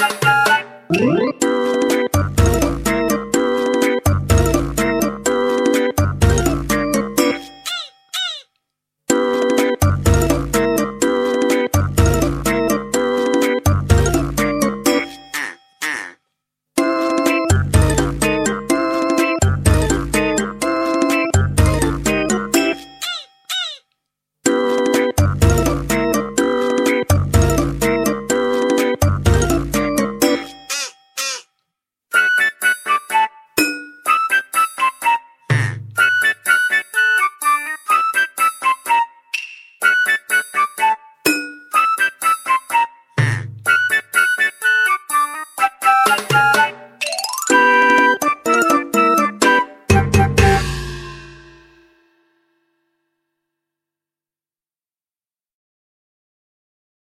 Música